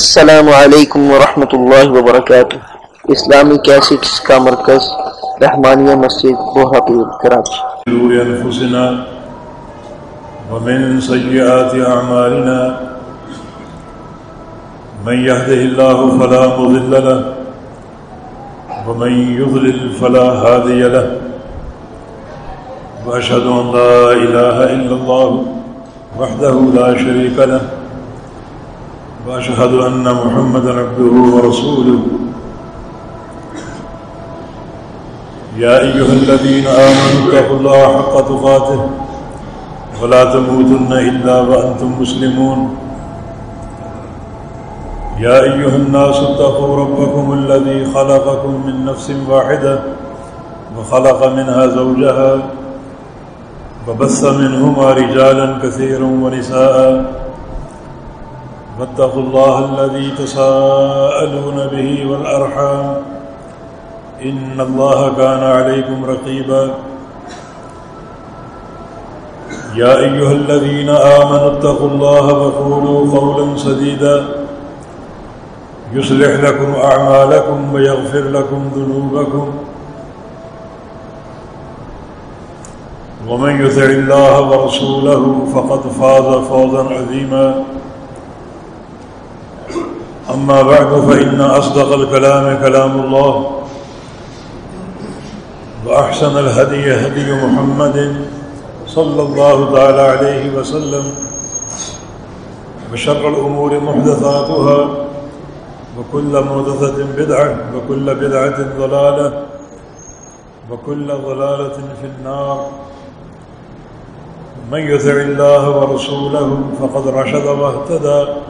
السلام علیکم ورحمۃ اللہ وبرکاتہ۔ اسلامی کیسٹس کا مرکز، رحمانیہ مسجد بہاپور کراچی شرور ومن سيئات أعمالنا من يهده الله فلا مضل له ومن يضلل فلا هادي له۔ وأشهد أن لا إله إلا الله وحده لا شريك له۔ وأشهد أن محمدا عبده ورسوله. يا أيها الذين آمنوا اتقوا الله حق تقاته. ولا تموتن إلا وأنتم مسلمون. يا أيها الناس اتقوا ربكم الذي خلقكم من نفس واحدة وخلق منها زوجها وبث منهما رجالا كثيرا ونساء واتقوا الله الذي تساءلون به والأرحام إن الله كان عليكم رقيبا يا أيها الذين آمنوا اتقوا الله وقولوا قولا سديدا يصلح لكم أعمالكم ويغفر لكم ذنوبكم ومن يثع الله ورسوله فقد فاز فوزا عظيما أما بعد، فإن أصدق الكلام كلام الله، وأحسن الهدي هدي محمد صلى الله تعالى عليه وسلم، وشر الأمور محدثاتها، وكل محدثة بدعة، وكل بدعة ضلالة، وكل ضلالة في النار. من يثع الله ورسوله فقد رشد واهتدى.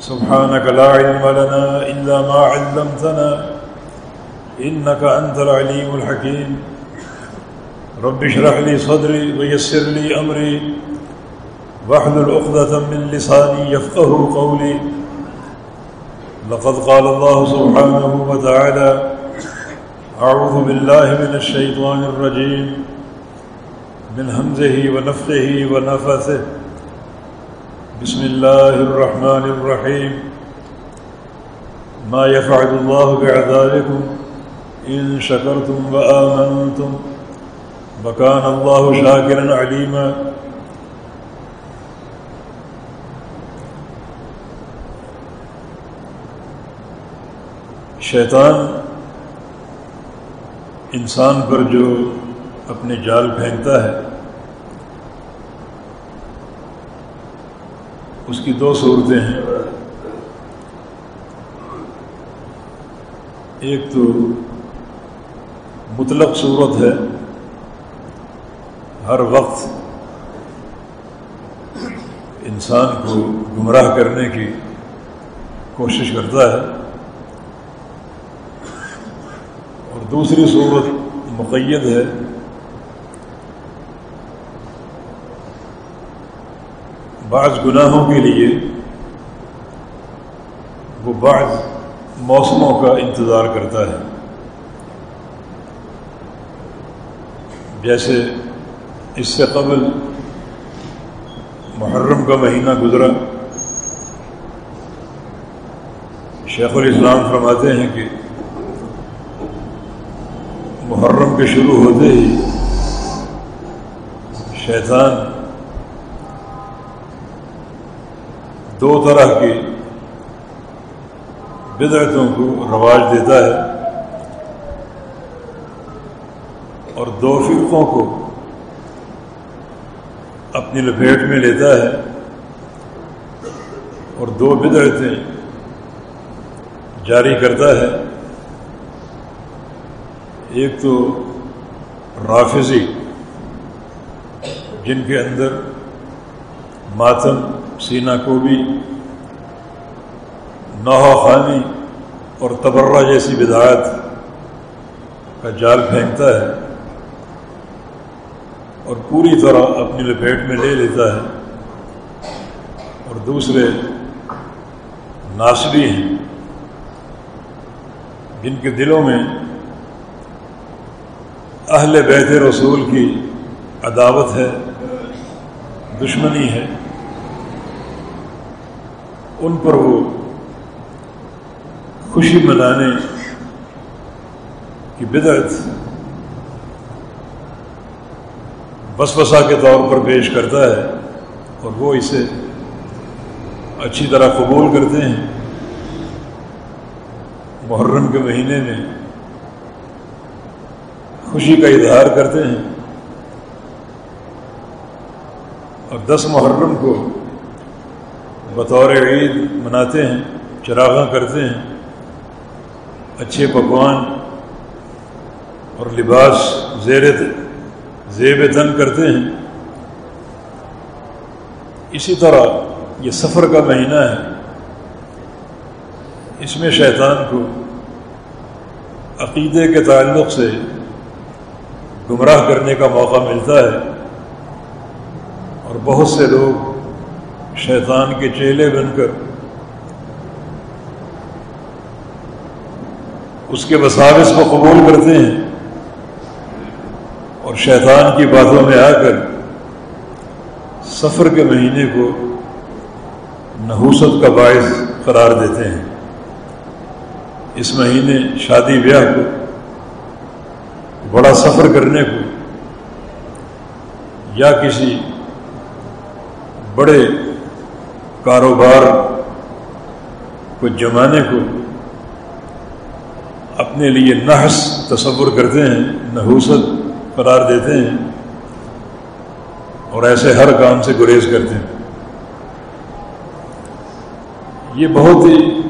سبحانك لا علم لنا إلا ما علمتنا إنك أنت العليم الحكيم. رب اشرح لي صدري ويسر لي أمري. واحلل عقدة من لساني يفقه قولي. لقد قال الله سبحانه وتعالى أعوذ بالله من الشيطان الرجيم. من همزه ونفخه ونفثه. بسم الله الرحمن الرحيم ما يفعل الله بعذابكم إن شكرتم وآمنتم وكان الله شاكرا عليما شیطان انسان پر جو اپنے جال پھینکتا ہے اس کی دو صورتیں ہیں۔ ایک تو مطلق صورت ہے۔ ہر وقت انسان کو گمراہ کرنے کی کوشش کرتا ہے۔ اور دوسری صورت مقید ہے۔ بعض گناہوں کے لیے وہ بعض موسموں کا انتظار کرتا ہے۔ جیسے اس سے قبل محرم کا مہینہ گزرا۔ شیخ الاسلام فرماتے ہیں کہ محرم کے شروع ہوتے ہی شیطان دو طرح کی بدعتوں کو رواج دیتا ہے اور دو فرقوں کو اپنی لپیٹ میں لیتا ہے اور دو بدعتیں جاری کرتا ہے۔ ایک تو رافضی، جن کے اندر ماتم سینہ کو بھی نوحہ خانی اور تبرہ جیسی بدعات کا جال پھینکتا ہے اور پوری طرح اپنی لپیٹ میں لے لیتا ہے اور دوسرے ناسبی ہیں جن کے دلوں میں اہل بیت رسول کی عداوت ہے، دشمنی ہے۔ ان پر وہ خوشی منانے کی بدعت بس بسا کے طور پر پیش کرتا ہے اور وہ اسے اچھی طرح قبول کرتے ہیں۔ محرم کے مہینے میں خوشی کا اظہار کرتے ہیں۔ اور دس محرم کو بطور عید مناتے ہیں، چراغاں کرتے ہیں، اچھے پکوان اور لباس زیر زیب تن کرتے ہیں۔ اسی طرح یہ سفر کا مہینہ ہے۔ اس میں شیطان کو عقیدے کے تعلق سے گمراہ کرنے کا موقع ملتا ہے اور بہت سے لوگ شیطان کے چیلے بن کر۔ اس کے وساوس کو قبول کرتے ہیں۔ اور شیطان کی باتوں میں آ کر سفر کے مہینے کو نحوست کا باعث قرار دیتے ہیں۔ اس مہینے شادی بیاہ کو، بڑا سفر کرنے کو یا کسی بڑے کاروبار کو جمانے کو اپنے لیے نحس تصور کرتے ہیں، نحوست قرار دیتے ہیں اور ایسے ہر کام سے گریز کرتے ہیں۔ یہ بہت ہی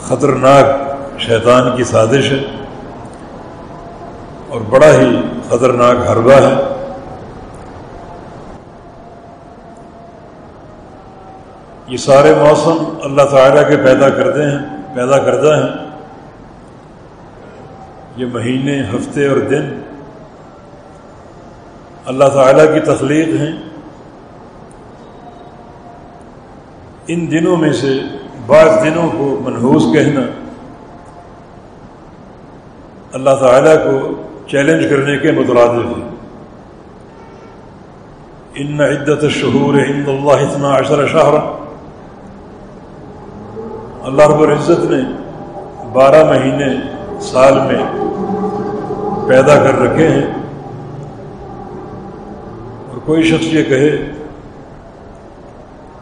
خطرناک شیطان کی سازش ہے اور بڑا ہی خطرناک حربہ ہے۔ یہ سارے موسم اللہ تعالیٰ کے پیدا کرتے ہیں، پیدا کردہ ہیں۔ یہ مہینے، ہفتے اور دن اللہ تعالیٰ کی تخلیق ہیں۔ ان دنوں میں سے بعض دنوں کو منحوس کہنا اللہ تعالیٰ کو چیلنج کرنے کے مترادف ہے۔ ان عدت شہور ہند اللہ اتنا عشر شہر اللہ رب العزت نے بارہ مہینے سال میں پیدا کر رکھے ہیں۔ اور کوئی شخص یہ کہے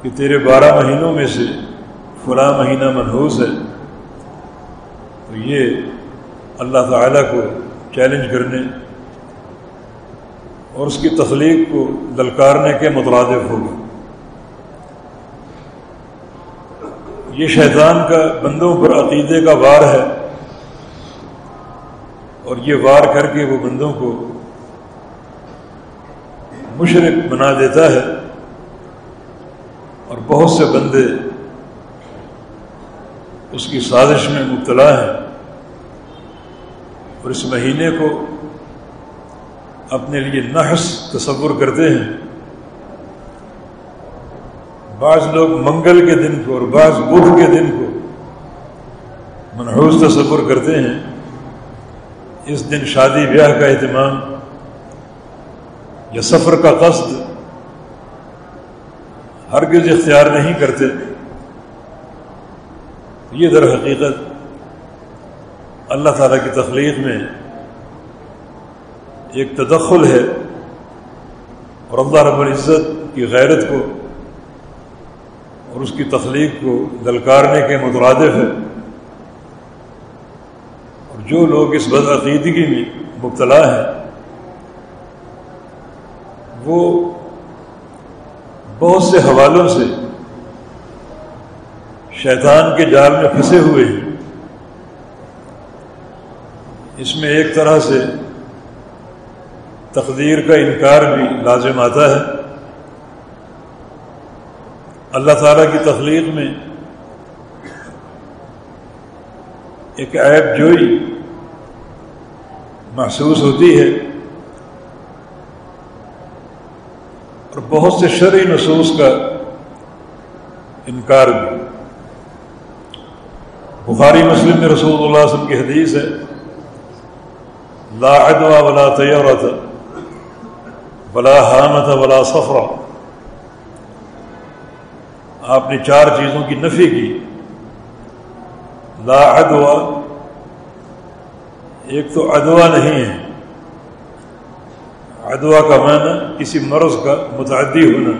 کہ تیرے بارہ مہینوں میں سے فلاں مہینہ منحوس ہے، تو یہ اللہ تعالیٰ کو چیلنج کرنے اور اس کی تخلیق کو دلکارنے کے مترادف ہوگا۔ یہ شیطان کا بندوں پر عقیدے کا وار ہے اور یہ وار کر کے وہ بندوں کو مشرق بنا دیتا ہے اور بہت سے بندے اس کی سازش میں مبتلا ہیں اور اس مہینے کو اپنے لیے نحس تصور کرتے ہیں بعض لوگ منگل کے دن کو اور بعض بدھ کے دن کو منحوس تصور کرتے ہیں، اس دن شادی بیاہ کا اہتمام یا سفر کا قصد ہرگز اختیار نہیں کرتے، یہ در حقیقت اللہ تعالیٰ کی تخلیق میں ایک تدخل ہے اور اللہ رب العزت کی غیرت کو اور اس کی تخلیق کو دلکارنے کے مترادف ہے۔ اور جو لوگ اس بدعقیدگی میں مبتلا ہیں، وہ بہت سے حوالوں سے شیطان کے جال میں پھنسے ہوئے ہیں۔ اس میں ایک طرح سے تقدیر کا انکار بھی لازم آتا ہے۔ اللہ تعالیٰ کی تخلیق میں ایک عیب جوئی محسوس ہوتی ہے اور بہت سے شرعی نصوص کا انکار بھی۔ بخاری مسلم میں رسول اللہ علیہ وسلم کی حدیث ہے، لا عدوى ولا طیورت ولا حامت ولا سفرہ آپ نے چار چیزوں کی نفی کی۔ لا ادوا ایک تو ادوا نہیں ہے۔ ادوا کا معنی کسی مرض کا متعدی ہونا۔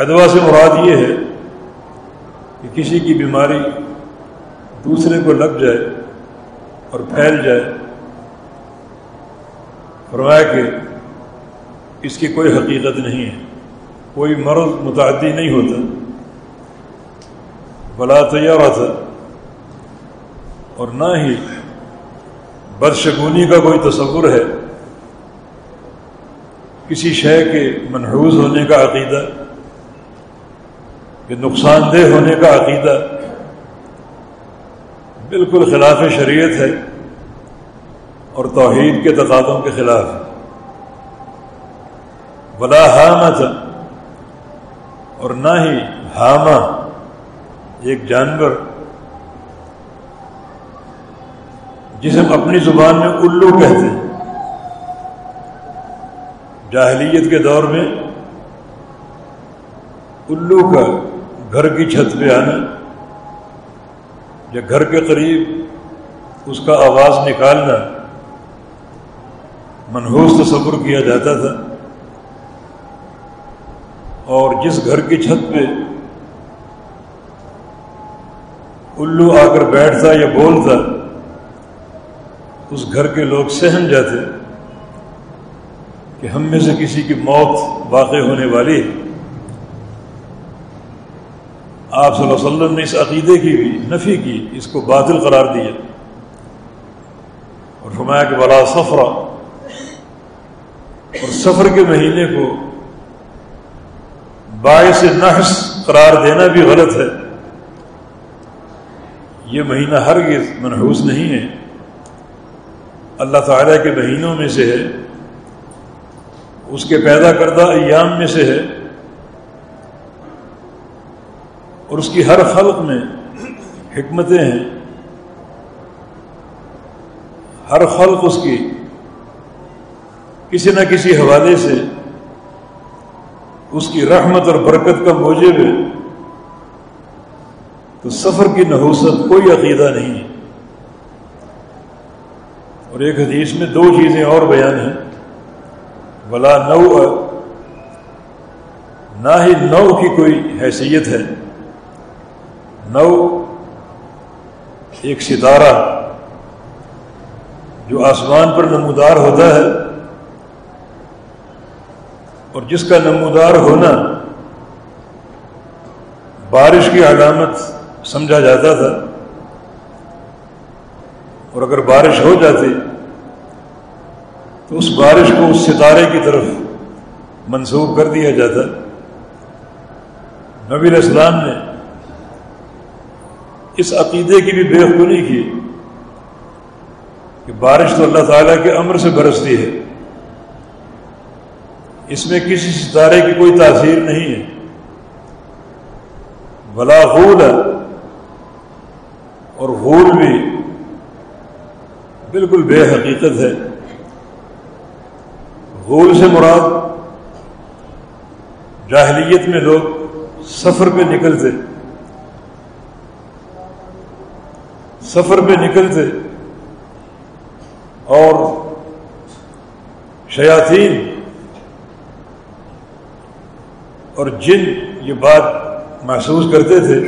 ادوا سے مراد یہ ہے کہ کسی کی بیماری دوسرے کو لگ جائے اور پھیل جائے۔ فرمایا کہ اس کی کوئی حقیقت نہیں ہے۔ کوئی مرض متعدی نہیں ہوتا۔ بلا تیار تھا اور نہ ہی بدشگونی کا کوئی تصور ہے۔ کسی شے کے منحوظ ہونے کا عقیدہ، کہ نقصان دہ ہونے کا عقیدہ بالکل خلاف شریعت ہے اور توحید کے تقاضوں کے خلاف۔ بلا حامت۔ اور نہ ہی ہامہ ایک جانور۔ جسے ہم اپنی زبان میں الو کہتے ہیں۔ جاہلیت کے دور میں الو کا گھر کی چھت پہ آنا، یا گھر کے قریب اس کا آواز نکالنا، منحوس تصور کیا جاتا تھا۔ اور جس گھر کی چھت پہ الو آ کر بیٹھتا یا بولتا، اس گھر کے لوگ سہم جاتے کہ ہم میں سے کسی کی موت واقع ہونے والی ہے۔ آپ صلی اللہ علیہ وسلم نے اس عقیدے کی بھی نفی کی، اس کو باطل قرار دیا۔ اور فرمایا کہ بلا سفر اور سفر کے مہینے کو باعث نحس قرار دینا بھی غلط ہے۔ یہ مہینہ ہرگز منحوس نہیں ہے۔ اللہ تعالیٰ کے مہینوں میں سے ہے۔ اس کے پیدا کردہ ایام میں سے ہے۔ اور اس کی ہر خلق میں حکمتیں ہیں۔ ہر خلق اس کی کسی نہ کسی حوالے سے اس کی رحمت اور برکت کا موجب ہے تو سفر کی نحوست کوئی عقیدہ نہیں ہے۔ اور ایک حدیث میں دو چیزیں اور بیان ہیں۔ بلا نو نہ ہی نو کی کوئی حیثیت ہے۔ نو ایک ستارہ جو آسمان پر نمودار ہوتا ہے۔ اور جس کا نمودار ہونا بارش کی علامت سمجھا جاتا تھا، اور اگر بارش ہو جاتی تو اس بارش کو اس ستارے کی طرف منسوخ کر دیا جاتا۔ نبی علیہ السلام نے اس عقیدے کی بھی بے خونی کی کہ بارش تو اللہ تعالیٰ کے امر سے برستی ہے۔ اس میں کسی ستارے کی کوئی تاثیر نہیں ہے۔ بلا غول ہے۔ اور غول بھی بالکل بے حقیقت ہے۔ غول سے مراد جاہلیت میں لوگ سفر پہ نکلتے۔ سفر پہ نکلتے۔ اور شیاطین اور جن یہ بات محسوس کرتے تھے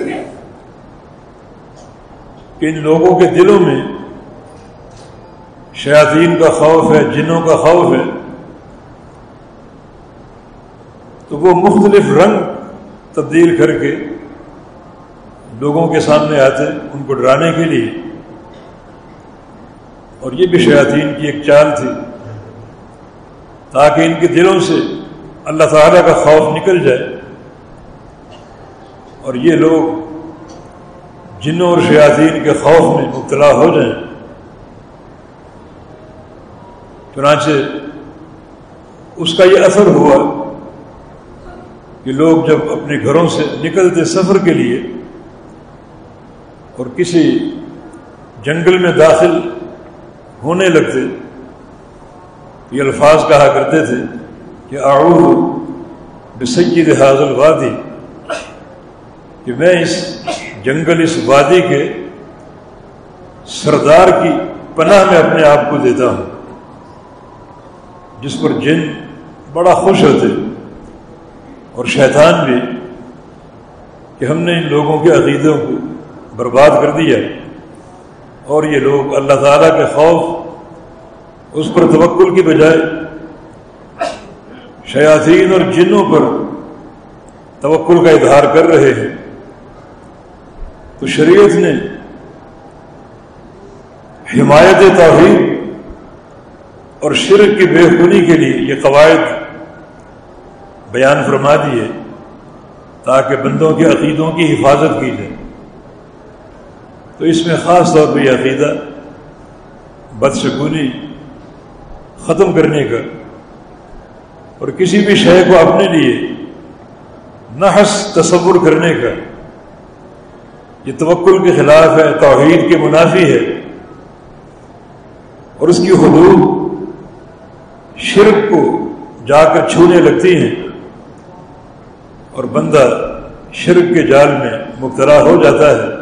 کہ ان لوگوں کے دلوں میں شیاطین کا خوف ہے، جنوں کا خوف ہے، تو وہ مختلف رنگ تبدیل کر کے لوگوں کے سامنے آتے ان کو ڈرانے کے لیے۔ اور یہ بھی شیاطین کی ایک چال تھی، تاکہ ان کے دلوں سے اللہ تعالیٰ کا خوف نکل جائے اور یہ لوگ جنوں اور شیاطین کے خوف میں مبتلا ہو جائیں۔ چنانچہ اس کا یہ اثر ہوا کہ لوگ جب اپنے گھروں سے نکلتے سفر کے لیے اور کسی جنگل میں داخل ہونے لگتے، یہ الفاظ کہا کرتے تھے کہ اعوذ بسید حاضل وادی کہ میں اس جنگل، اس وادی کے سردار کی پناہ میں اپنے آپ کو دیتا ہوں، جس پر جن بڑا خوش ہوتے اور شیطان بھی، کہ ہم نے ان لوگوں کے عقیدوں کو برباد کر دیا اور یہ لوگ اللہ تعالیٰ کے خوف، اس پر توکل کی بجائے شیاطین اور جنوں پر توکل کا اظہار کر رہے ہیں۔ تو شریعت نے حمایت توحید اور شرک کی بے خونی کے لیے یہ قواعد بیان فرما دیے تاکہ بندوں کے عقیدوں کی حفاظت کی جائے۔ تو اس میں خاص طور پہ یہ عقیدہ بدسکونی ختم کرنے کا اور کسی بھی شے کو اپنے لیے نحس تصور کرنے کا، یہ توکل کے خلاف ہے، توحید کے منافی ہے، اور اس کی حدود شرک کو جا کر چھونے لگتی ہیں اور بندہ شرک کے جال میں مبتلا ہو جاتا ہے۔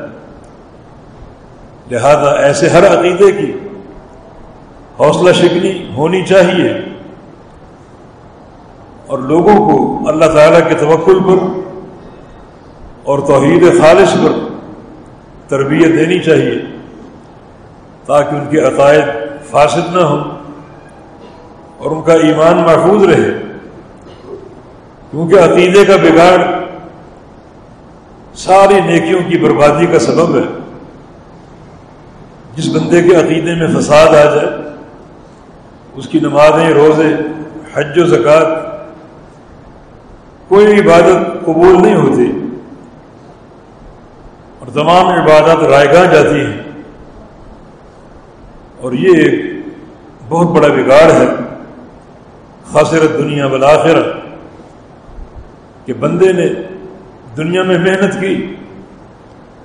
لہذا ایسے ہر عقیدے کی حوصلہ شکنی ہونی چاہیے۔ اور لوگوں کو اللہ تعالیٰ کے توکل پر اور توحید خالص پر تربیت دینی چاہیے تاکہ ان کے عقائد فاسد نہ ہوں اور ان کا ایمان محفوظ رہے۔ کیونکہ عقیدے کا بگاڑ ساری نیکیوں کی بربادی کا سبب ہے۔ جس بندے کے عقیدے میں فساد آ جائے، اس کی نمازیں، روزے، حج و زکوٰۃ کوئی عبادت قبول نہیں ہوتی۔ اور تمام عبادت رائے گاہ جاتی ہیں۔ اور یہ ایک بہت بڑا بگاڑ ہے۔ خاصرت دنیا بالآخر کہ بندے نے دنیا میں محنت کی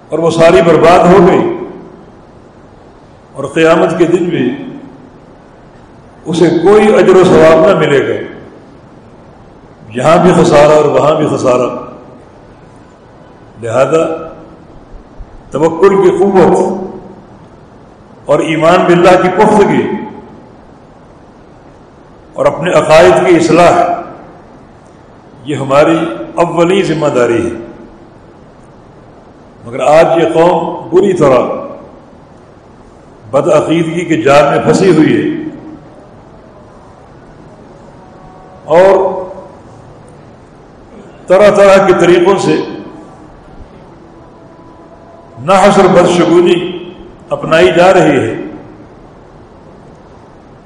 اور وہ ساری برباد ہو گئی۔ اور قیامت کے دن بھی اسے کوئی اجر و ثواب نہ ملے گا۔ یہاں بھی خسارہ اور وہاں بھی خسارہ۔ لہذا توکل کی قوت اور ایمان باللہ کی پختگی اور اپنے عقائد کی اصلاح، یہ ہماری اولی ذمہ داری ہے۔ مگر آج یہ قوم بری طرح بدعقیدگی کے جال میں پھنسی ہوئی ہے اور طرح طرح کے طریقوں سے نحس اور بدشگونی اپنائی جا رہی ہے۔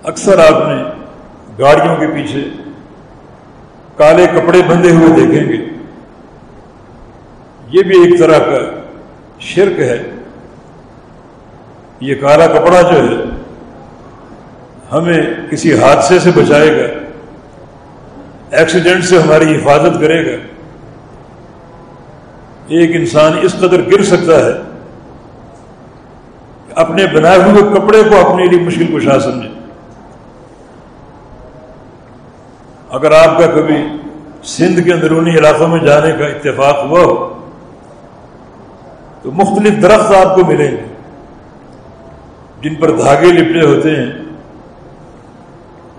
اکثر آپ نے گاڑیوں کے پیچھے کالے کپڑے بندھے ہوئے دیکھیں گے۔ یہ بھی ایک طرح کا شرک ہے۔ یہ کالا کپڑا جو ہے ہمیں کسی حادثے سے بچائے گا، ایکسیڈنٹ سے ہماری حفاظت کرے گا۔ ایک انسان اس قدر گر سکتا ہے کہ اپنے بنائے ہوئے کپڑے کو اپنے لیے مشکل کشا سمجھے۔ اگر آپ کا کبھی سندھ کے اندرونی علاقوں میں جانے کا اتفاق ہوا ہو، تو مختلف درخت آپ کو ملیں گے، جن پر دھاگے لپٹے ہوتے ہیں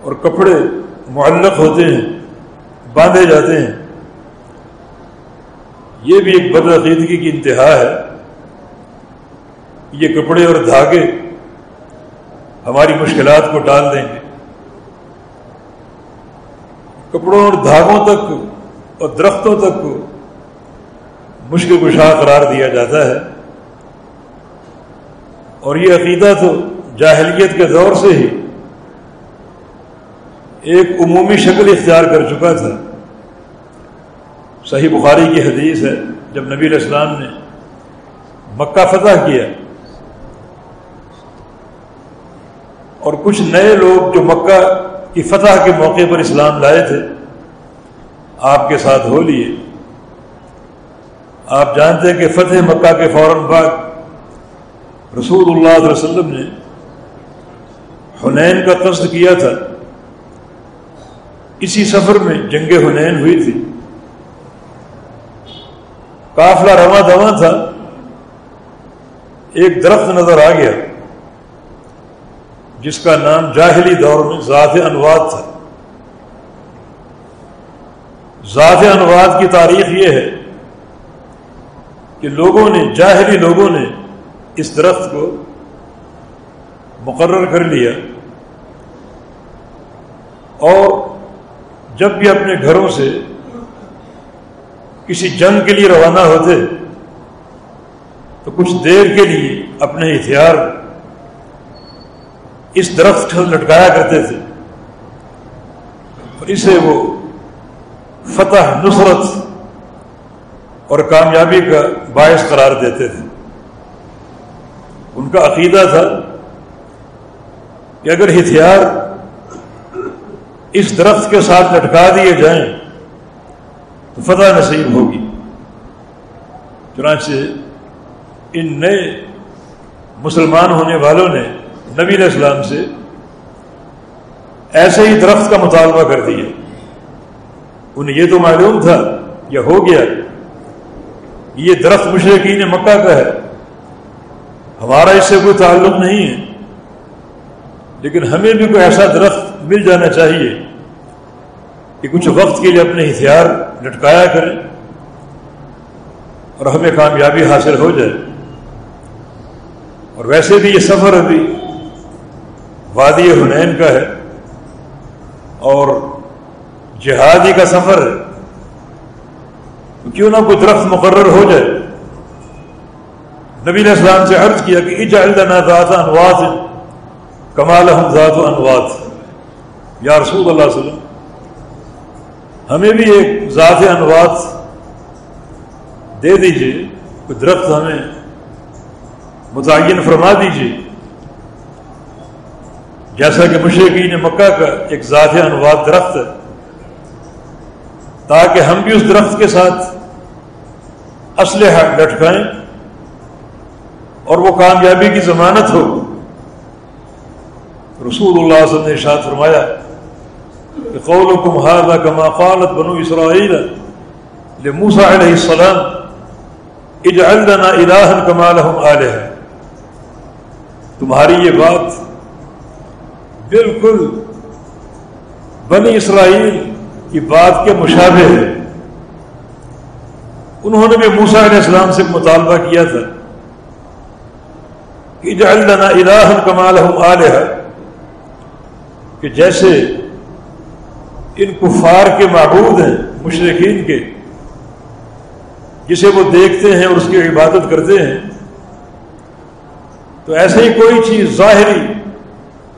اور کپڑے معلق ہوتے ہیں، باندھے جاتے ہیں۔ یہ بھی ایک بدعقیدگی کی انتہا ہے یہ کپڑے اور دھاگے ہماری مشکلات کو ڈال دیں گے۔ کپڑوں اور دھاگوں تک اور درختوں تک مشکل کشا قرار دیا جاتا ہے۔ اور یہ عقیدہ تو جاہلیت کے دور سے ہی ایک عمومی شکل اختیار کر چکا تھا۔ صحیح بخاری کی حدیث ہے، جب نبی علیہ السلام نے مکہ فتح کیا اور کچھ نئے لوگ جو مکہ کی فتح کے موقع پر اسلام لائے تھے، آپ کے ساتھ ہو لیے۔ آپ جانتے ہیں کہ فتح مکہ کے فوراً بعد رسول اللہ علیہ وسلم نے حنین کا قصد کیا تھا۔ اسی سفر میں جنگ حنین ہوئی تھی۔ قافلہ رواں دواں تھا، ایک درخت نظر آ گیا، جس کا نام جاہلی دور میں ذات انواد تھا۔ ذات انواد کی تاریخ یہ ہے کہ لوگوں نے، جاہلی لوگوں نے اس درخت کو مقرر کر لیا۔ اور جب بھی اپنے گھروں سے کسی جنگ کے لیے روانہ ہوتے تو کچھ دیر کے لیے اپنے ہتھیار اس درخت لٹکایا کرتے تھے۔ اور اسے وہ فتح نصرت اور کامیابی کا باعث قرار دیتے تھے۔ ان کا عقیدہ تھا کہ اگر ہتھیار اس درخت کے ساتھ لٹکا دیے جائیں تو فتح نصیب ہوگی۔ چنانچہ ان نئے مسلمان ہونے والوں نے نبی علیہ السلام سے ایسے ہی درخت کا مطالبہ کر دیا۔ انہیں یہ تو معلوم تھا یا ہو گیا یہ درخت مشرقین مکہ کا ہے۔ ہمارا اس سے کوئی تعلق نہیں ہے۔ لیکن ہمیں بھی کوئی ایسا درخت مل جانا چاہیے۔ کہ کچھ وقت کے لیے اپنے ہتھیار لٹکایا کریں اور ہمیں کامیابی حاصل ہو جائے۔ اور ویسے بھی یہ سفر ابھی وادی حنین کا ہے اور جہادی کا سفر ہے۔ کیوں نہ کوئی درخت مقرر ہو جائے۔ نبی نے اسلام سے عرض کیا کہ اجعلنا ذات انوات کمال ہم ذات انوات۔ یا رسول اللہ علیہ وسلم ہمیں بھی ایک ذات انوات دے دیجیے، کوئی درخت ہمیں متعین فرما دیجیے۔ جیسا کہ مشرقین مکہ کا ایک ذات انواد درخت ہے، تاکہ ہم بھی اس درخت کے ساتھ اسلحہ لٹکائیں اور وہ کامیابی کی ضمانت ہو۔ رسول اللہ علیہ وسلم نے ارشاد فرمایا کہ هذا كما قالت بنو اسرائیل لموسى علیہ السلام، اجعل لنا الہا كما لهم آلہا تمہاری یہ بات بالکل بنی اسرائیل کی بات کے مشابہ ہے۔ انہوں نے بھی موسا علیہ السلام سے مطالبہ کیا تھا کہ جو اللہ الہ کمال علیہ کہ جیسے ان کفار کے معبود ہیں مشرقین کے۔ جسے وہ دیکھتے ہیں اور اس کی عبادت کرتے ہیں۔ تو ایسے ہی کوئی چیز ظاہری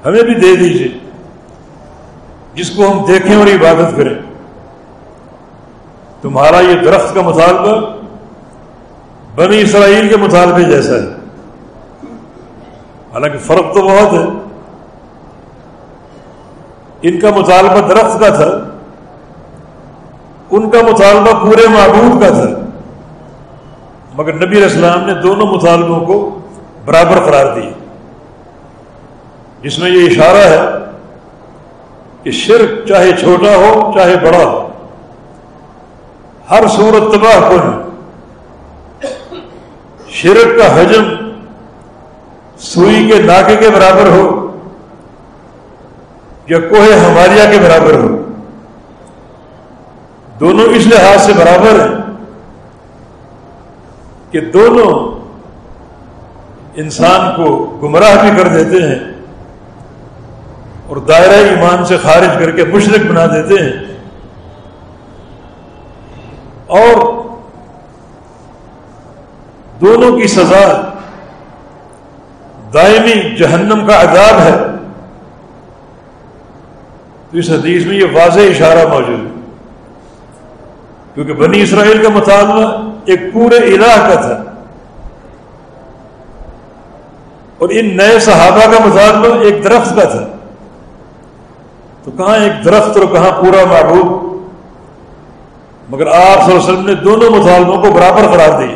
ہمیں بھی دے دیجیے جس کو ہم دیکھیں اور عبادت کریں۔ تمہارا یہ درخت کا مطالبہ بنی اسرائیل کے مطالبے جیسا ہے۔ حالانکہ فرق تو بہت ہے۔ ان کا مطالبہ درخت کا تھا، ان کا مطالبہ پورے معبود کا تھا۔ مگر نبی اسلام نے دونوں مطالبوں کو برابر قرار دی جس میں یہ اشارہ ہے کہ شرک چاہے چھوٹا ہو، چاہے بڑا ہو، ہر صورت تباہ کن۔ شرک کا حجم سوئی کے ناکے کے برابر ہو۔ یا کوہ ہماریہ کے برابر ہو۔ دونوں اس لحاظ سے برابر ہیں کہ دونوں انسان کو گمراہ بھی کر دیتے ہیں اور دائرہ ایمان سے خارج کر کے مشرق بنا دیتے ہیں۔ اور دونوں کی سزا دائمی جہنم کا عذاب ہے۔ تو اس حدیث میں یہ واضح اشارہ موجود ہے۔ کیونکہ بنی اسرائیل کا مطالبہ ایک پورے الہ کا تھا۔ اور ان نئے صحابہ کا مطالبہ ایک درخت کا تھا۔ تو کہاں ایک درخت اور کہاں پورا معبود؟ مگر آپ صلی اللہ علیہ وسلم نے دونوں مطالبوں کو برابر قرار دی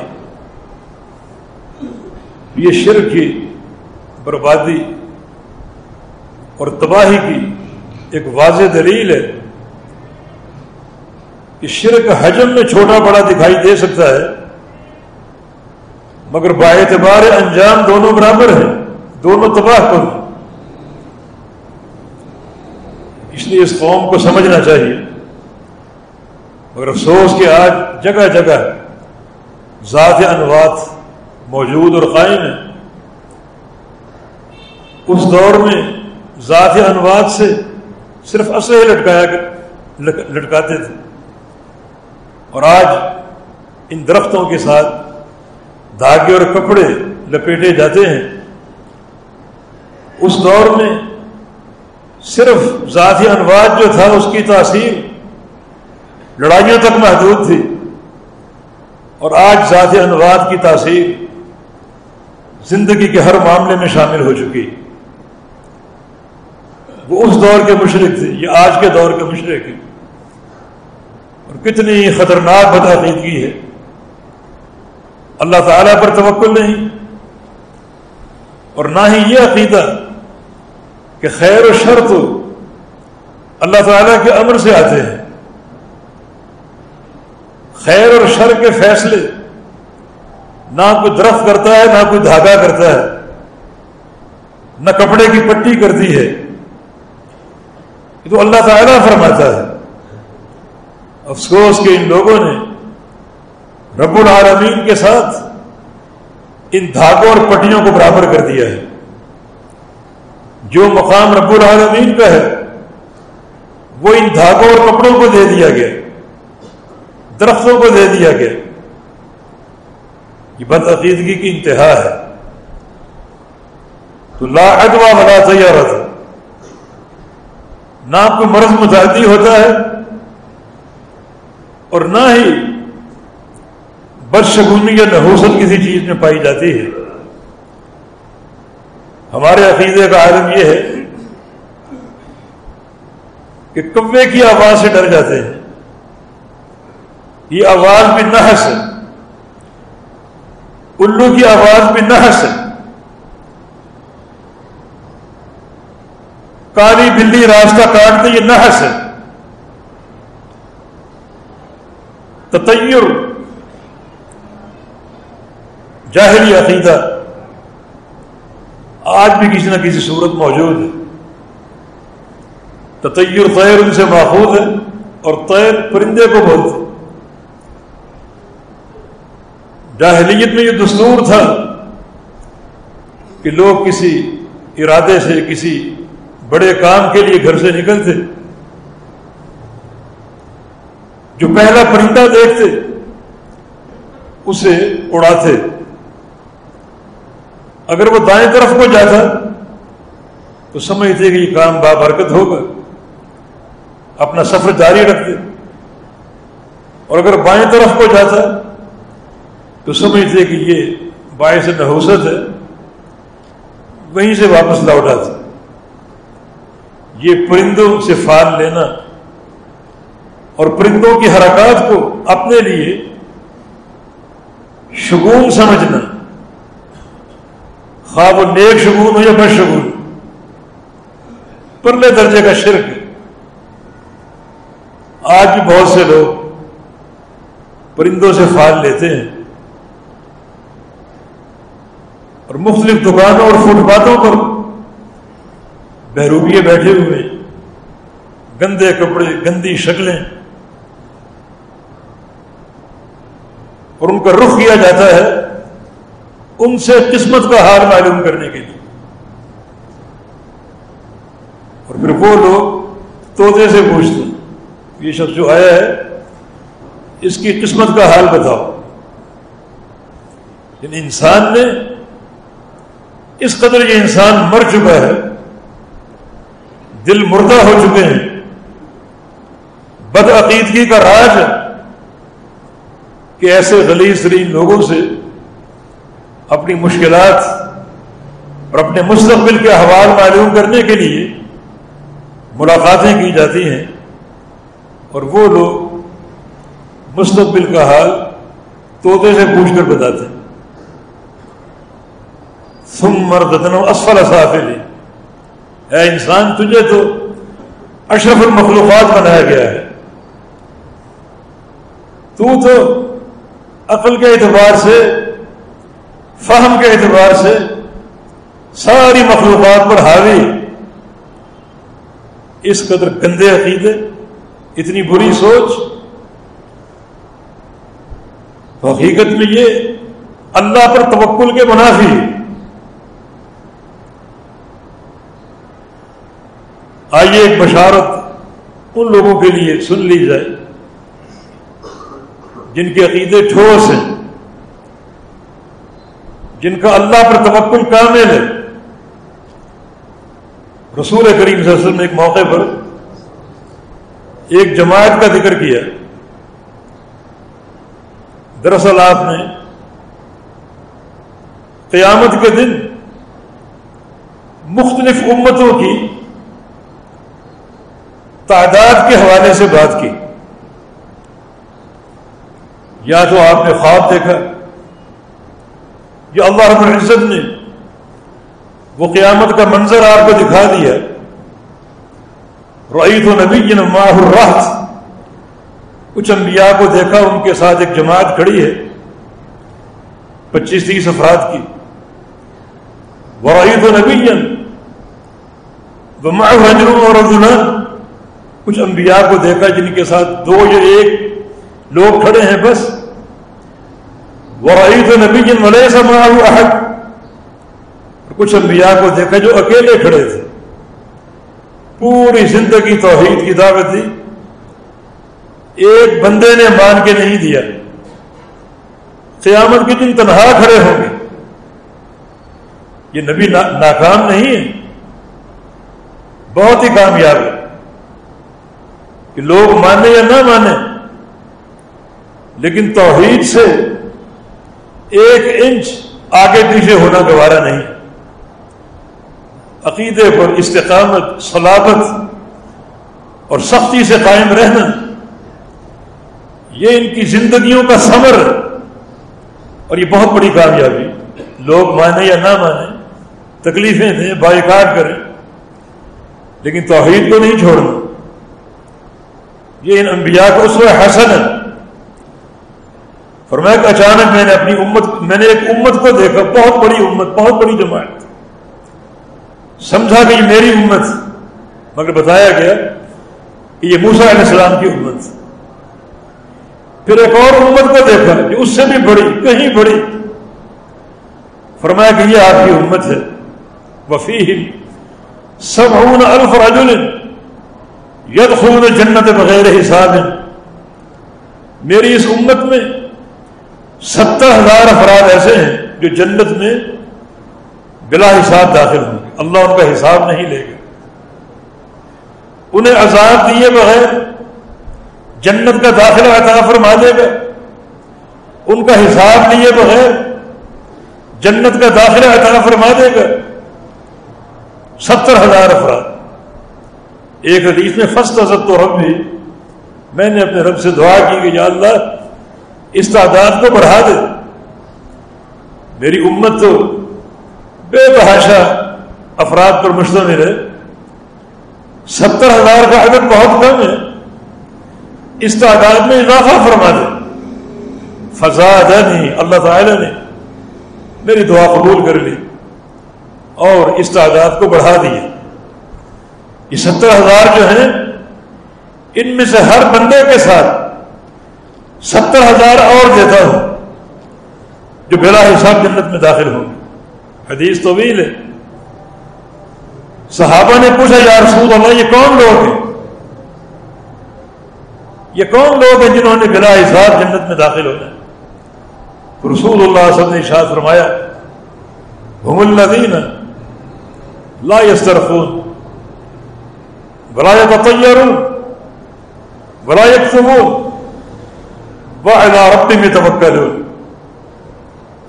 یہ شرک کی بربادی اور تباہی کی ایک واضح دلیل ہے کہ شرک حجم میں چھوٹا بڑا دکھائی دے سکتا ہے، مگر با اعتبار انجام دونوں برابر ہیں، دونوں تباہ کر اس لیے اس قوم کو سمجھنا چاہیے، مگر افسوس کہ آج جگہ جگہ ذات انوات موجود اور قائم ہیں۔ اس دور میں ذات انوات سے صرف اسے لٹکایا لٹکاتے تھے۔ اور آج ان درختوں کے ساتھ دھاگے اور کپڑے لپیٹے جاتے ہیں۔ اس دور میں صرف ذاتی انواد جو تھا، اس کی تاثیر لڑائیوں تک محدود تھی۔ اور آج ذاتی انواد کی تاثیر زندگی کے ہر معاملے میں شامل ہو چکی۔ وہ اس دور کے مشرق تھے، یہ آج کے دور کے مشرق ہیں۔ اور کتنی خطرناک بدعقیدگی ہے۔ اللہ تعالیٰ پر توقل نہیں، اور نہ ہی یہ عقیدہ کہ خیر و شر تو اللہ تعالیٰ کے امر سے آتے ہیں۔ خیر اور شر کے فیصلے، نہ کوئی درخت کرتا ہے، نہ کوئی دھاگا کرتا ہے، نہ کپڑے کی پٹی کرتی ہے۔ یہ تو اللہ تعالیٰ فرماتا ہے۔ افسوس کہ ان لوگوں نے رب العالمین کے ساتھ ان دھاگوں اور پٹیوں کو برابر کر دیا ہے۔ جو مقام رب العالمین کا ہے، وہ ان دھاگوں اور کپڑوں کو دے دیا گیا۔ درختوں کو دے دیا گیا۔ یہ بدعقیدگی کی انتہا ہے۔ تو لا ادوا بنا تیار تھا نہ کوئی مرض متعدی ہوتا ہے اور نہ ہی بدشگونی یا نحوست کسی چیز میں پائی جاتی ہے۔ ہمارے عقیدے کا عالم یہ ہے کہ کبے کی آواز سے ڈر جاتے ہیں۔ یہ آواز بھی نہ ہے۔ الو کی آواز بھی نہ ہے۔ کالی بلی راستہ کاٹتے یہ نہ ہے۔ تطیر جاہری عقیدہ۔ آج بھی کسی نہ کسی صورت موجود ہے۔ تطیر طیر ان سے ماخوذ ہے اور طیر پرندے کو بولتے جاہلیت میں یہ دستور تھا کہ لوگ کسی ارادے سے، کسی بڑے کام کے لیے گھر سے نکلتے، جو پہلا پرندہ دیکھتے، اسے اڑاتے۔ اگر وہ دائیں طرف کو جاتا، تو سمجھتے کہ یہ کام بابرکت ہوگا۔ اپنا سفر جاری رکھتے۔ اور اگر بائیں طرف کو جاتا، تو سمجھتے کہ یہ باعث نحوست ہے، وہیں سے واپس لوٹ آتا یہ پرندوں سے فال لینا اور پرندوں کی حرکات کو اپنے لیے شگون سمجھنا۔ خواب و نیک شگون ہو یا بد شگون؟ پرلے درجے کا شرک۔ آج بھی بہت سے لوگ پرندوں سے فال لیتے ہیں۔ اور مختلف دکانوں اور فٹ پاتھوں پر بہروبیے بیٹھے ہوئے، گندے کپڑے، گندی شکلیں۔ اور ان کا رخ کیا جاتا ہے ان سے قسمت کا حال معلوم کرنے کے لیے۔ اور پھر وہ لوگ طوطے سے پوچھتے ہیں، یہ شخص جو آیا ہے، اس کی قسمت کا حال بتاؤ۔ یعنی انسان نے اس قدر یہ انسان مر چکا ہے دل مردہ ہو چکے ہیں۔ بدعقیدگی کا راج کہ ایسے غلیظ ترین لوگوں سے اپنی مشکلات اور اپنے مستقبل کے حوال معلوم کرنے کے لیے ملاقاتیں کی جاتی ہیں اور وہ لوگ مستقبل کا حال طوطے سے پوچھ کر بتاتے ہیں۔ سم مردن اسفل اسافل اے انسان، تجھے تو اشرف المخلوقات بنایا گیا ہے۔ تو تو عقل کے اعتبار سے، فہم کے اعتبار سے ساری مخلوقات پر حاوی۔ اس قدر گندے عقیدے، اتنی بری سوچ، تو حقیقت میں یہ اللہ پر توکل کے منافی۔ آئیے ایک بشارت ان لوگوں کے لیے سن لی جائے، جن کے عقیدے ٹھوس ہیں، جن کا اللہ پر توکل کامل ہے۔ رسول کریم صلی اللہ علیہ وسلم نے ایک موقع پر ایک جماعت کا ذکر کیا۔ دراصل آپ نے قیامت کے دن مختلف امتوں کی تعداد کے حوالے سے بات کی۔ یا تو آپ نے خواب دیکھا، یا اللہ رب العزت نے وہ قیامت کا منظر آپ کو دکھا دیا۔ رعیت و نبی ماہ الرحت کچھ انبیاء کو دیکھا، ان کے ساتھ ایک جماعت کھڑی ہے، پچیس تیس افراد کی۔ وعید و نبی اور کچھ انبیاء کو دیکھا جن کے ساتھ دو یا ایک لوگ کھڑے ہیں، بس۔ وعید و نبی جن ملے احد کچھ انبیاء کو دیکھا جو اکیلے کھڑے تھے۔ پوری زندگی توحید کی دعوت دی۔ ایک بندے نے مان کے نہیں دیا۔ قیامت کے دن تنہا کھڑے ہوں گے۔ یہ نبی ناکام نہیں ہے بہت ہی کامیاب ہے کہ لوگ مانے یا نہ مانے، لیکن توحید سے ایک انچ آگے پیچھے ہونا گوارا نہیں۔ عقیدے پر استقامت سلابت اور سختی سے قائم رہنا، یہ ان کی زندگیوں کا سمر اور یہ بہت بڑی کامیابی۔ لوگ مانے یا نہ مانے، تکلیفیں دیں، بائیکاٹ کریں، لیکن توحید کو نہیں چھوڑنا۔ یہ ان انبیاء کو اس میں حسن ہے۔ فرمایا کہ اچانک میں نے اپنی امت، میں نے ایک امت کو دیکھا، بہت بڑی امت، بہت بڑی جماعت۔ سمجھا کہ یہ میری امت، مگر بتایا گیا کہ یہ موسا علیہ السلام کی امت۔ پھر ایک اور امت کو دیکھا جو اس سے بھی بڑی، کہیں بڑی۔ فرمایا کہ یہ آپ کی امت ہے۔ وفی سب الف رجل ید خون جنت بغیر حساب. میری اس امت میں ستر ہزار افراد ایسے ہیں جو جنت میں بلا حساب داخل ہوں گے. اللہ ان کا حساب نہیں لے گا. انہیں عذاب دیے بغیر جنت کا داخلہ عطا فرما دے گا. ان کا حساب لیے بغیر جنت کا داخلہ عطا فرما دے گا. ستر ہزار افراد. ایک حدیث میں فسٹ حضرت تو رب بھی میں نے اپنے رب سے دعا کی کہ یا اللہ، اس تعداد کو بڑھا دے۔ میری امت تو بے تحاشا افراد پر مشتمل ہے ستر ہزار کا عدد بہت کم ہے۔ اس تعداد میں اضافہ فرما دے۔ فضاد نہیں اللہ تعالی نے میری دعا قبول کر لی اور اس تعداد کو بڑھا دیا یہ ستر ہزار جو ہیں، ان میں سے ہر بندے کے ساتھ ستر ہزار اور دیتا ہوں جو بلا حساب جنت میں داخل ہوں حدیث طویل ہے۔ صحابہ نے پوچھا، یا رسول اللہ، یہ کون لوگ ہیں؟ یہ کون لوگ ہیں جنہوں نے بلا حساب جنت میں داخل ہونا ہے؟ رسول اللہ صلی اللہ علیہ وسلم نے شاد فرمایا، ہم الذین لا یسترخون ولا یتطیرون ولا یکتمون وعلا رب میں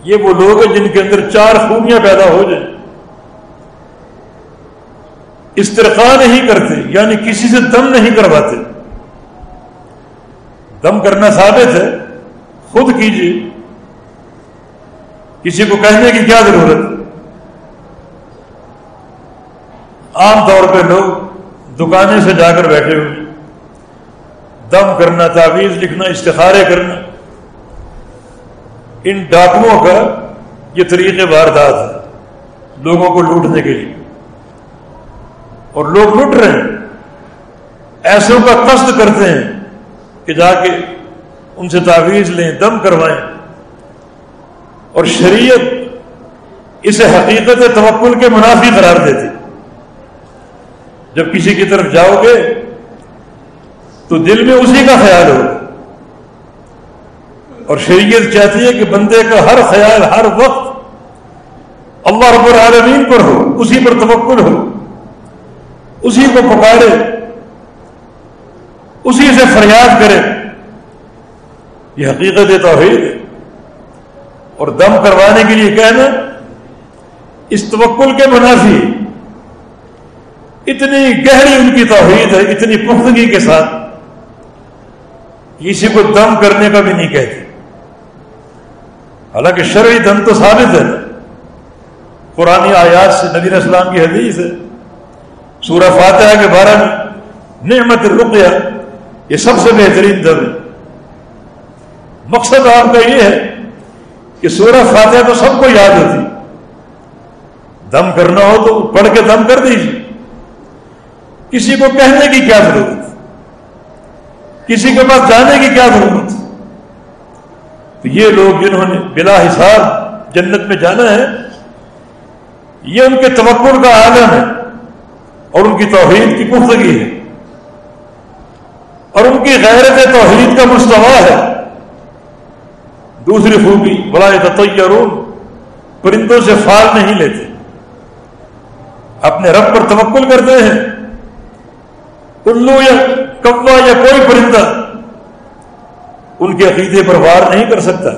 یہ وہ لوگ ہیں جن کے اندر چار خوبیاں پیدا ہو جائیں. استرقا نہیں کرتے یعنی کسی سے دم نہیں کرواتے. دم کرنا ثابت ہے، خود کیجیے کسی کو کہنے کی کیا ضرورت؟ عام طور پہ لوگ دکانیں سے جا کر بیٹھے ہوئے دم کرنا، تعویذ لکھنا، استخارے کرنا۔ ان ڈاکوؤں کا یہ طریقے واردات ہے لوگوں کو لوٹنے کے لیے۔ اور لوگ لٹ رہے ہیں۔ ایسوں کا قصد کرتے ہیں کہ جا کے ان سے تعویذ لیں، دم کروائیں۔ اور شریعت اسے حقیقت توکل کے منافی قرار دیتی۔ جب کسی کی طرف جاؤ گے تو دل میں اسی کا خیال ہوگا اور شریعت چاہتی ہے کہ بندے کا ہر خیال ہر وقت اللہ رب العالمین پر ہو، اسی پر توکل ہو، اسی کو پکارے، اسی سے فریاد کرے۔ یہ حقیقت توحید ہے۔ اور دم کروانے کے لیے کہنا، اس توکل کے منافی اتنی گہری ان کی توحید ہے، اتنی پختگی کے ساتھ۔ کسی کو دم کرنے کا بھی نہیں کہتے۔ حالانکہ شرعی دم تو ثابت ہے۔ قرآن آیات سے نبی اسلام کی حدیث ہے۔ سورہ فاتحہ کے بارے میں نعمت رقیہ یہ سب سے بہترین دم ہے۔ مقصد آپ کا یہ ہے کہ سورہ فاتحہ تو سب کو یاد ہوتی۔ دم کرنا ہو تو پڑھ کے دم کر دیجیے کسی کو کہنے کی کیا ضرورت؟ کسی کے پاس جانے کی کیا ضرورت؟ تو یہ لوگ جنہوں نے بلا حساب جنت میں جانا ہے، یہ ان کے توقر کا عالم ہے اور ان کی توحید کی پختگی ہے۔ اور ان کی غیرت توحید کا مستوا ہے۔ دوسری خوبی بلا تطیرون پرندوں سے فال نہیں لیتے۔ اپنے رب پر توکل کرتے ہیں۔ الو یا کوا یا کوئی پرندہ ان کے عقیدے پر وار نہیں کر سکتا۔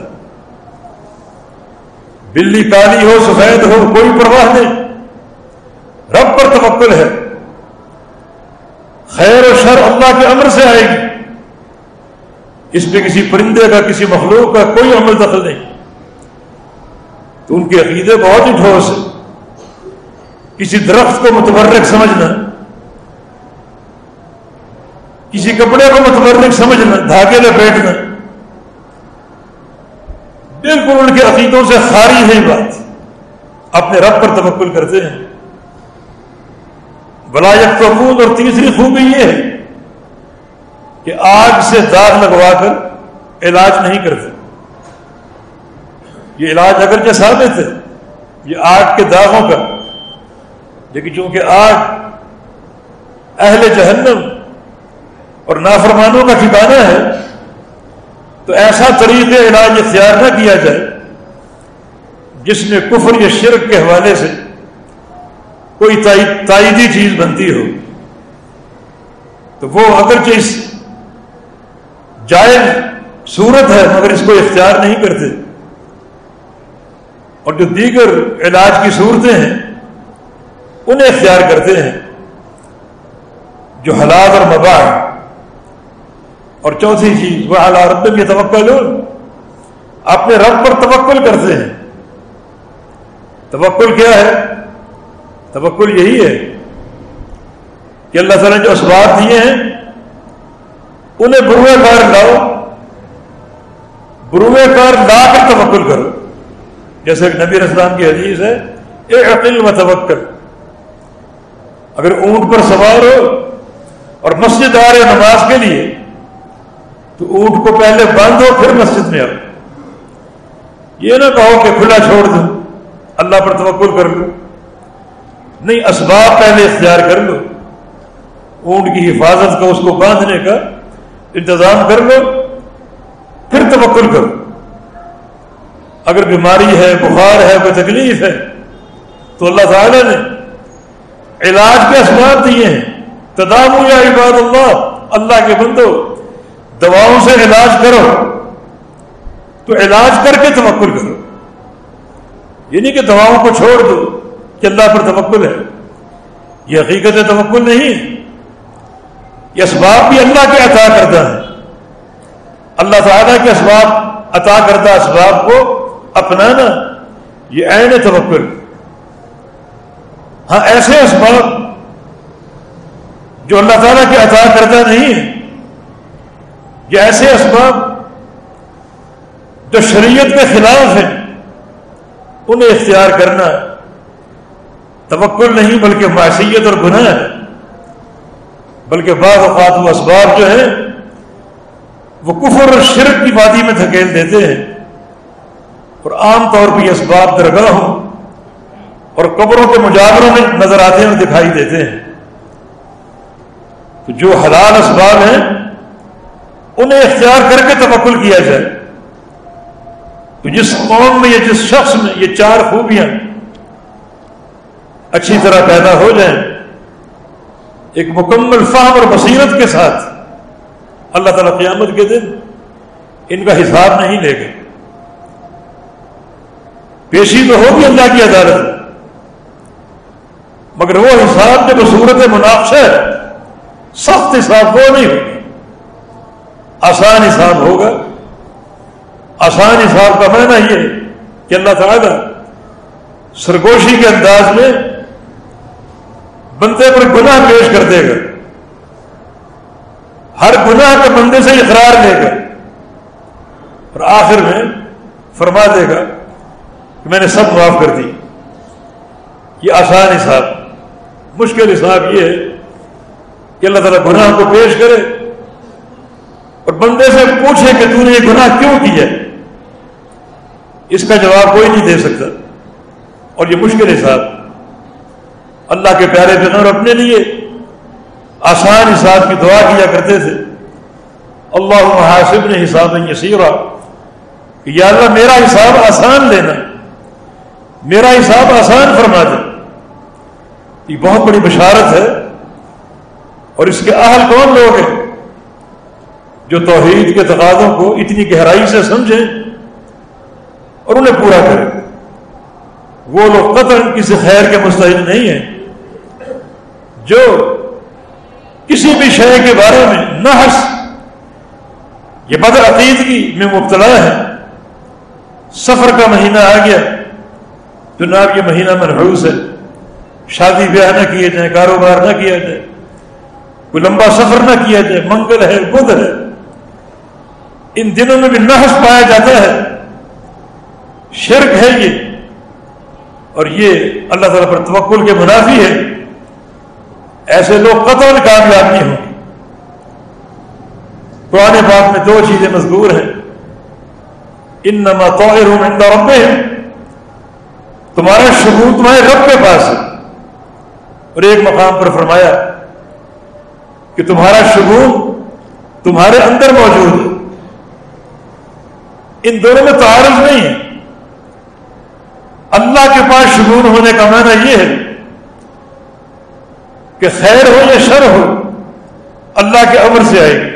بلی کالی ہو، سفید ہو، کوئی پرواہ نہیں۔ رب پر توکل ہے۔ خیر و شر اللہ کے امر سے آئے گی۔ اس میں کسی پرندے کا، کسی مخلوق کا کوئی عمل دخل نہیں۔ تو ان کے عقیدے بہت ہی ٹھوس ہے کسی درخت کو متبرک سمجھنا کسی کپڑے کو متبرک سمجھنا دھاگے میں بیٹھنا بالکل ان کے عقیدوں سے خاری ہے بات۔ اپنے رب پر تبکل کرتے ہیں۔ بلایت قبول اور تیسری خوبی یہ ہے کہ آگ سے داغ لگوا کر علاج نہیں کرتے۔ یہ علاج اگر کے ثابت ہے یہ آگ کے داغوں کا لیکن چونکہ آگ اہل جہنم اور نافرمانوں کا ٹھکانا ہے، تو ایسا طریقہ علاج اختیار نہ کیا جائے جس میں کفر یا شرک کے حوالے سے کوئی تائیدی چیز بنتی ہو۔ تو وہ اگرچہ اس جائز صورت ہے، مگر اس کو اختیار نہیں کرتے۔ اور جو دیگر علاج کی صورتیں ہیں، انہیں اختیار کرتے ہیں جو حالات اور مباح اور چوتھی چیز، وہ اعلیٰ رب کی توقع اپنے رب پر توکل کرتے ہیں۔ توکل کیا ہے؟ توکل یہی ہے کہ اللہ تعالیٰ نے جو اسباب دیے ہیں، انہیں بروے کار لاؤ۔ بروے کار لا کر توکل کرو۔ جیسے کہ نبی اسلام کی حدیث ہے اے عقل و توکل۔ اگر اونٹ پر سوار ہو اور مسجد آ رہے نماز کے لیے تو اونٹ کو پہلے بند ہو پھر مسجد میں آؤ۔ یہ نہ کہو کہ کھلا چھوڑ دوں اللہ پر توکل کر لو۔ نہیں، اسباب پہلے اختیار کر لو۔ اونٹ کی حفاظت کا، اس کو باندھنے کا انتظام کر لو، پھر توکل کرو۔ اگر بیماری ہے، بخار ہے، کوئی تکلیف ہے، تو اللہ تعالی نے علاج کے اسباب دیے ہیں۔ تدام یا عباد اللہ اللہ کے بندو دواؤں سے علاج کرو۔ تو علاج کر کے توکل کرو۔ یہ نہیں کہ دواؤں کو چھوڑ دو کہ اللہ پر توکل ہے۔ یہ حقیقت توکل نہیں۔ یہ اسباب بھی اللہ کے عطا کردہ ہے اللہ تعالیٰ کے اسباب عطا کردہ اسباب کو اپنانا، یہ عین توکل۔ ہاں ایسے اسباب جو اللہ تعالیٰ کے عطا کردہ نہیں ہے یہ ایسے اسباب جو شریعت کے خلاف ہیں، انہیں اختیار کرنا توکل نہیں بلکہ معصیت اور گناہ ہے۔ بلکہ بعض اوقات وہ اسباب جو ہیں، وہ کفر اور شرک کی وادی میں دھکیل دیتے ہیں۔ اور عام طور پہ یہ اسباب درگاہ ہوں اور قبروں کے مجاوروں میں نظر آتے ہیں اور دکھائی دیتے ہیں۔ تو جو حلال اسباب ہیں انہیں اختیار کر کے توکل کیا جائے۔ تو جس قوم میں یا جس شخص میں یہ چار خوبیاں اچھی طرح پیدا ہو جائیں، ایک مکمل فہم اور بصیرت کے ساتھ اللہ تعالیٰ قیامت کے دن ان کا حساب نہیں لے گا۔ پیشی تو ہوگی اللہ کی عدالت، مگر وہ حساب جو بصورت مناقشہ ہے، سخت حساب وہ نہیں ہوگا۔ آسان حساب ہوگا۔ آسان حساب کا معنی یہ کہ اللہ تعالیٰ سرگوشی کے انداز میں بندے پر گناہ پیش کر دے گا۔ ہر گناہ کے بندے سے اقرار لے گا۔ اور آخر میں فرما دے گا کہ میں نے سب معاف کر دی۔ یہ آسان حساب۔ مشکل حساب یہ ہے کہ اللہ تعالیٰ گناہ کو پیش کرے۔ اور بندے سے پوچھے کہ تو نے یہ گناہ کیوں کیا اس کا جواب کوئی نہیں دے سکتا۔ اور یہ مشکل حساب اللہ کے پیارے پیغمبر اپنے لیے آسان حساب کی دعا کیا کرتے تھے۔ اللہ محاسب نے حساب نہیں سیرا کہ یا اللہ میرا حساب آسان لینا میرا حساب آسان فرما دے۔ یہ بہت بڑی بشارت ہے۔ اور اس کے اہل کون لوگ ہیں؟ جو توحید کے تقاضوں کو اتنی گہرائی سے سمجھیں اور انہیں پورا کریں۔ وہ لوگ قطر کسی خیر کے مستحق نہیں ہیں۔ جو کسی بھی شے کے بارے میں نہ ہنس، یہ بد عقیدگی میں مبتلا ہے۔ سفر کا مہینہ آ گیا۔ جناب یہ مہینہ منحوس ہے۔ شادی بیاہ نہ کیے جائیں، کاروبار نہ کیا جائے۔ کوئی لمبا سفر نہ کیا جائے۔ منگل ہے بدھ ہے۔ ان دنوں میں بھی نحس پایا جاتا ہے۔ شرک ہے یہ۔ اور یہ اللہ تعالیٰ پر توکل کے منافی ہے۔ ایسے لوگ قطر کامیاب نہیں ہوں۔ پرانے بات میں دو چیزیں مضبور ہیں۔ ان نما رب ہے تمہارا شبور تمہارے رب کے پاس ہے۔ اور ایک مقام پر فرمایا کہ تمہارا شبور تمہارے اندر موجود ہے۔ ان دونوں میں تعارف نہیں ہے۔ اللہ کے پاس شگون ہونے کا معنی یہ ہے کہ خیر ہو یا شر ہو، اللہ کے امر سے آئے گی۔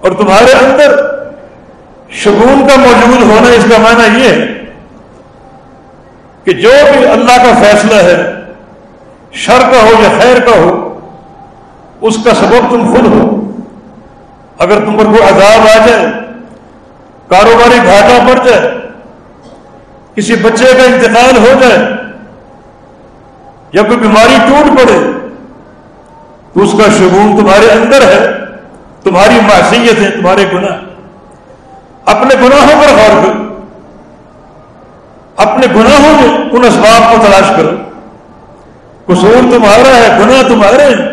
اور تمہارے اندر شگون کا موجود ہونا اس کا معنی یہ ہے کہ جو بھی اللہ کا فیصلہ ہے، شر کا ہو یا خیر کا ہو، اس کا سبب تم خود ہو۔ اگر تم پر کوئی عذاب آ جائے کاروباری گھاٹا پڑ جائے، کسی بچے کا انتقال ہو جائے، یا کوئی بیماری ٹوٹ پڑے، تو اس کا شگون تمہارے اندر ہے، تمہاری معصیت ہے، تمہارے گناہ۔ اپنے گناہوں پر غور کرو۔ اپنے گناہوں میں ان اسباب کو تلاش کرو۔ قصور تمہارا ہے، گناہ تمہارے ہیں۔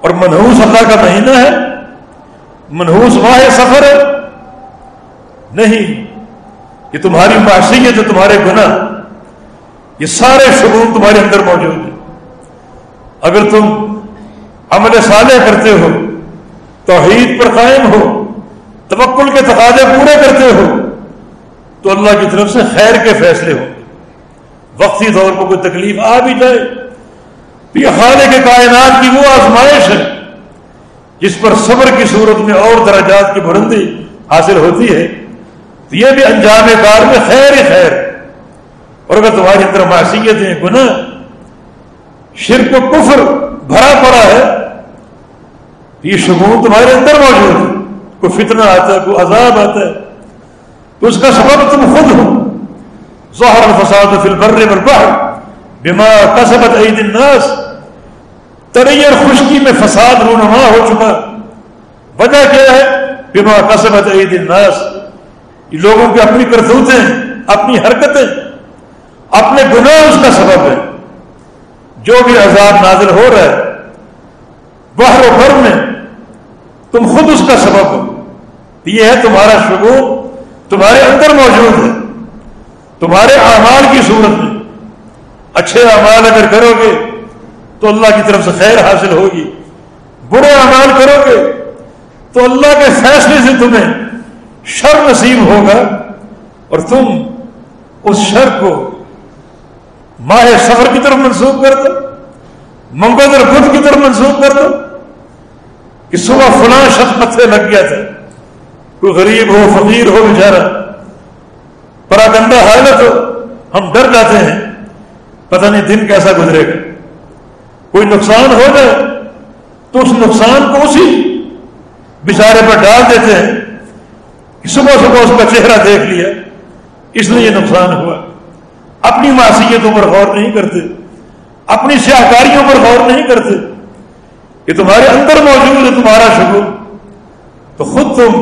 اور منہوس اللہ کا مہینہ ہے۔ منہوس واہ سفر ہے۔ نہیں، یہ تمہاری معاشیت جو تمہارے گناہ، یہ سارے شگون تمہارے اندر موجود ہیں۔ اگر تم عمل صالح کرتے ہو، توحید پر قائم ہو، توکل کے تقاضے پورے کرتے ہو، تو اللہ کی طرف سے خیر کے فیصلے ہوں وقتی طور پر کوئی تکلیف آ بھی جائے، تو یہ خالے کے کائنات کی وہ آزمائش ہے، جس پر صبر کی صورت میں اور درجات کی بلندی حاصل ہوتی ہے۔ تو یہ بھی انجام کار میں خیر ہی خیر۔ اور اگر تمہاری اندر معصیت ہیں گناہ، شرک و کفر بھرا پڑا ہے، یہ شگون تمہارے اندر موجود ہے۔ کوئی فتنہ آتا ہے، کوئی عذاب آتا ہے۔ تو اس کا سبب تم خود ہو۔ ظہر الفساد فی البر والبحر بما کسبت عید الناس۔ تری اور خشکی میں فساد رونما ہو چکا۔ وجہ کیا ہے؟ بما کسبت عید الناس۔ لوگوں کی اپنی کرتوتیں، اپنی حرکتیں، اپنے گناہ اس کا سبب ہے جو بھی عذاب نازل ہو رہا ہے بہر و بھر میں تم خود اس کا سبب ہو۔ یہ ہے تمہارا شگون تمہارے اندر موجود ہے، تمہارے اعمال کی صورت میں۔ اچھے اعمال اگر کرو گے تو اللہ کی طرف سے خیر حاصل ہوگی۔ برے اعمال کرو گے تو اللہ کے فیصلے سے تمہیں شر نصیب ہوگا اور تم اس شر کو ماہ سفر کی طرف منسوخ کر دو منگوزر بدھ کی طرف منسوخ کر دو کہ صبح فلاں شخص پتھرے لگ گیا تھا۔ کوئی غریب ہو، فقیر ہو بیچارا پراگندہ حالت ہو۔ ہم ڈر جاتے ہیں۔ پتہ نہیں دن کیسا گزرے گا۔ کوئی نقصان ہو جائے تو اس نقصان کو اسی بچارے پر ڈال دیتے ہیں۔ صبح صبح اس کا چہرہ دیکھ لیا، اس لیے یہ نقصان ہوا۔ اپنی معصیتوں پر غور نہیں کرتے، اپنی سیاحکاریوں پر غور نہیں کرتے یہ تمہارے اندر موجود ہے تمہارا شکر۔ تو خود تم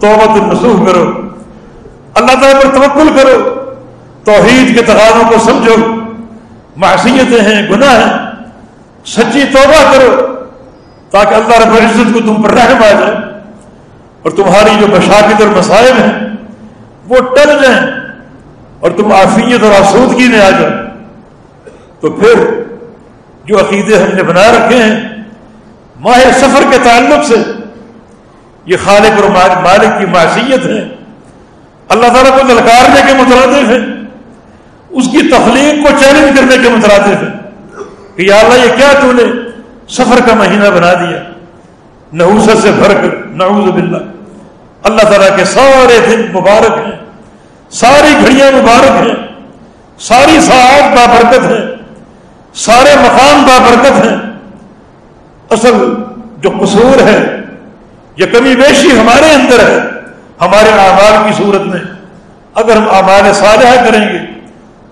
توبت النسوخ کرو، اللہ تعالیٰ پر توکل کرو، توحید کے تقاضوں کو سمجھو۔ معصیتیں ہیں، گناہ ہیں، سچی توبہ کرو تاکہ اللہ رب العزت کو تم پر رحم آ جائے۔ اور تمہاری جو مشاکت اور مسائل ہیں، وہ ٹل جائیں اور تم آفیت اور آسودگی میں آ جاؤ۔ تو پھر جو عقیدے ہم نے بنا رکھے ہیں، ماہ سفر کے تعلق سے یہ خالق اور مالک کی معصیت ہے اللہ تعالیٰ کو للکارنے کے مترادف ہے اس کی تخلیق کو چیلنج کرنے کے مترادف ہے کہ یا اللہ، یہ کیا تو نے سفر کا مہینہ بنا دیا؟ نحوست سے بھر کر، نعوذ باللہ۔ اللہ تعالیٰ کے سارے دن مبارک ہیں، ساری گھڑیاں مبارک ہیں، ساری ساعت بابرکت ہیں، سارے مقام بابرکت ہیں۔ اصل جو قصور ہے یا کمی بیشی ہمارے اندر ہے، ہمارے اعمال کی صورت میں۔ اگر ہم اعمال صالحہ کریں گے،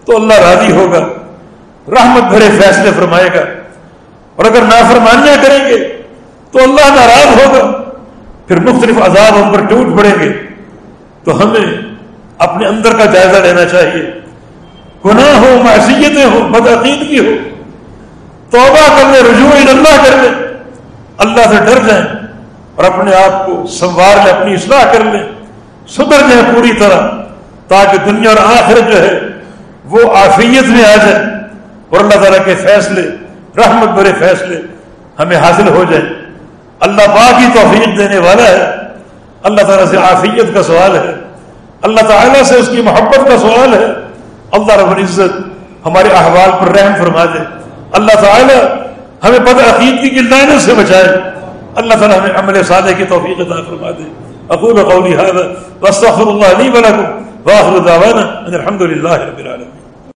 تو اللہ راضی ہوگا، رحمت بھرے فیصلے فرمائے گا۔ اور اگر نافرمانیاں کریں گے، تو اللہ ناراض ہوگا۔ پھر مختلف عذاب ہم پر ٹوٹ پڑیں گے۔ تو ہمیں اپنے اندر کا جائزہ لینا چاہیے۔ گناہ ہو، معصیتیں ہو، بدعقیدگی ہو۔ توبہ کر لیں، رجوع اللہ کر لیں۔ اللہ سے ڈر جائیں اور اپنے آپ کو سنوار لیں اپنی اصلاح کر لیں۔ سدھر جائیں پوری طرح تاکہ دنیا اور آخر جو ہے وہ آفیت میں آ جائے۔ اور اللہ تعالیٰ کے فیصلے، رحمت برے فیصلے ہمیں حاصل ہو جائیں۔ اللہ پاک ہی توفیق دینے والا ہے۔ اللہ تعالیٰ سے آفیت کا سوال ہے۔ اللہ تعالیٰ سے اس کی محبت کا سوال ہے۔ اللہ رب العزت ہمارے احوال پر رحم فرما دے۔ اللہ تعالیٰ ہمیں بد عقیدگی کی لائنوں سے بچائے۔ اللہ تعالیٰ ہمیں عمل صادق کی توفیق عطا فرما دے۔ اقول قولی هذا واستغفر الله لي ولكم واخر دعوانا ان الحمد لله رب العالمين۔